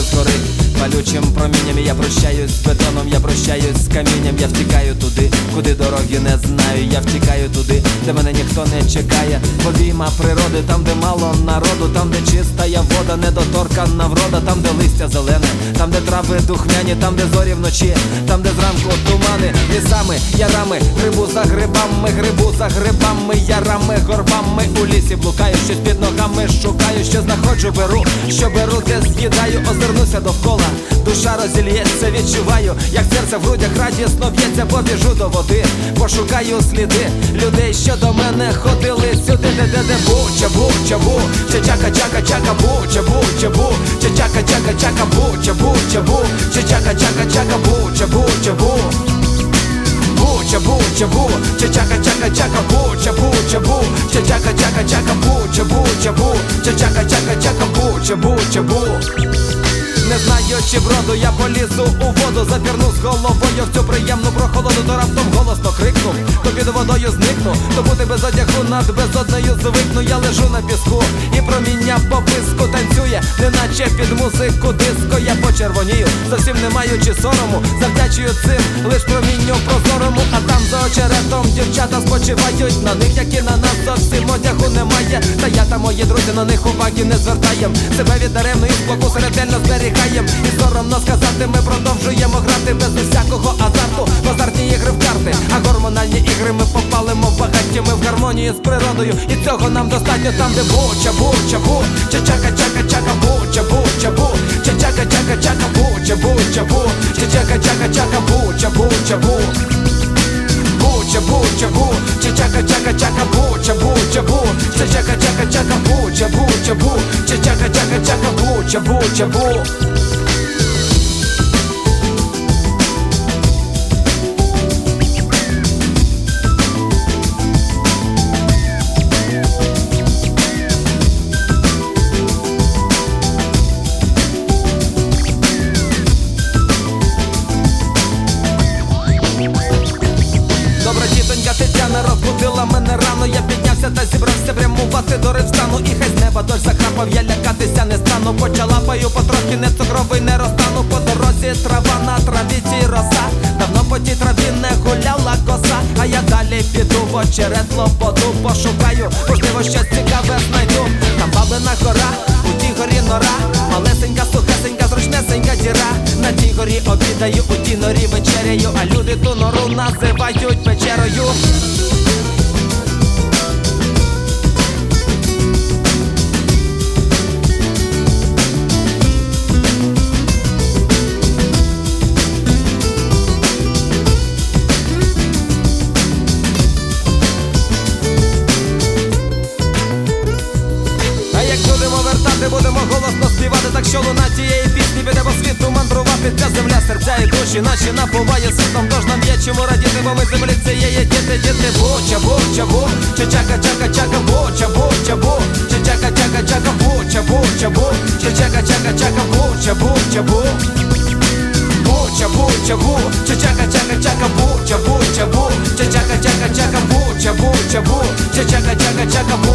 падає згори Палючим промінням я прощаюсь з бетоном, я прощаюсь з камінням, я втікаю туди, куди дороги не знаю, я втікаю туди, де мене ніхто не чекає. Повіма природи, там, де мало народу, там, де чиста я вода, недоторкана врода, там, де листя зелене, там, де трави духмяні, там, де зорі вночі, там, де зранку тумани, лісами, ярами, грибу за грибами, грибу за грибами, ярами, горбами у лісі блукаю, щось під ногами шукаю, що знаходжу, беру, що беру, де з'їдаю, озирнуся довкола, душа розільється, відчуваю, як серце в грудях радісно б'ється, побіжу до води, пошукаю сліди людей, що до мене ходили сюди, де де де бу, чабу, чабу, чачака, чака, чака, бу, чабу, чабу, чачака, чака, чака, бу, чабу, чабу, чачака, чака, чака, бу, чабу, чабу. Бу, чабу, чабу, чачака, чака, чака, бу, чабу, чабу, чачака, чака, чака, бу, чабу, чабу, чачака, чака, чака, бу, чабу, чабу. Не знаючи броду, я полізу у воду, запірну з головою в цю приємну прохолоду, то раптом голосно крикнув, то під водою зникну, то бути без одягу над безодною звикну, я лежу на піску, і проміння по писку танцює, неначе під музику диско, я почервонію, зовсім не маючи сорому, завдячую цим лиш промінню прозорому, очеретом дівчата спочивають на них, як і на нас зовсім одягу немає. Та я та мої друзі на них уваги не звертаєм. Себе від даремної спокуси ретельно зберігаєм. І соромно сказати, ми продовжуємо грати без усякого азарту. В азартні ігри в карти, а гормональні ігри ми попалимо в багаті. Ми в гармонії з природою, і цього нам достатньо там, де бу, чабу, чабу, чачака, чака, чака, бу, чабу, чабу, чачака, чака, чака, бу, чабу, чабу, чачака, чака, чака, бу, чабу, чабу. Бу, чабу, чачака, чака, чака, бу, чабу, чабу, чачака, чака, чака, бу, чабу, чабу, чачака, чака, чака, бу, чабу, чабу. Добра прямувати до ревстану. І хай з неба дощ захрапав, я лякатися не стану. Почала паю потрохи, не цукровий не розтану. По дорозі трава на травіці роса. Давно по тій траві не гуляла коса. А я далі піду в очерет лободу пошукаю. Можливо, щось цікаве знайду. Там бабина гора, у тій горі нора. Малесенька, сухесенька, зручнесенька діра. На тій горі обідаю, у тій норі вечеряю, а люди ту нору називають печерою. Будемо голосно співати, так що луна тієї пісні піде по світу мандрувати Ця земля, серця і душі наші напуває світом Тож нам є чому радіти, бо ми землі цієї діти, діти Буча, буча, бу, чачака, чака, чака, буча, буча, бу Чачака, чака, чака, буча, буча, бу Чачака, чака, чака, буча, буча, бу Буча, буча, бу Чачака, чака, чака, буча, буча, бу Чачака, чака, чака, буча, буча, бу Чачака, чака, чака, буча, буча, бу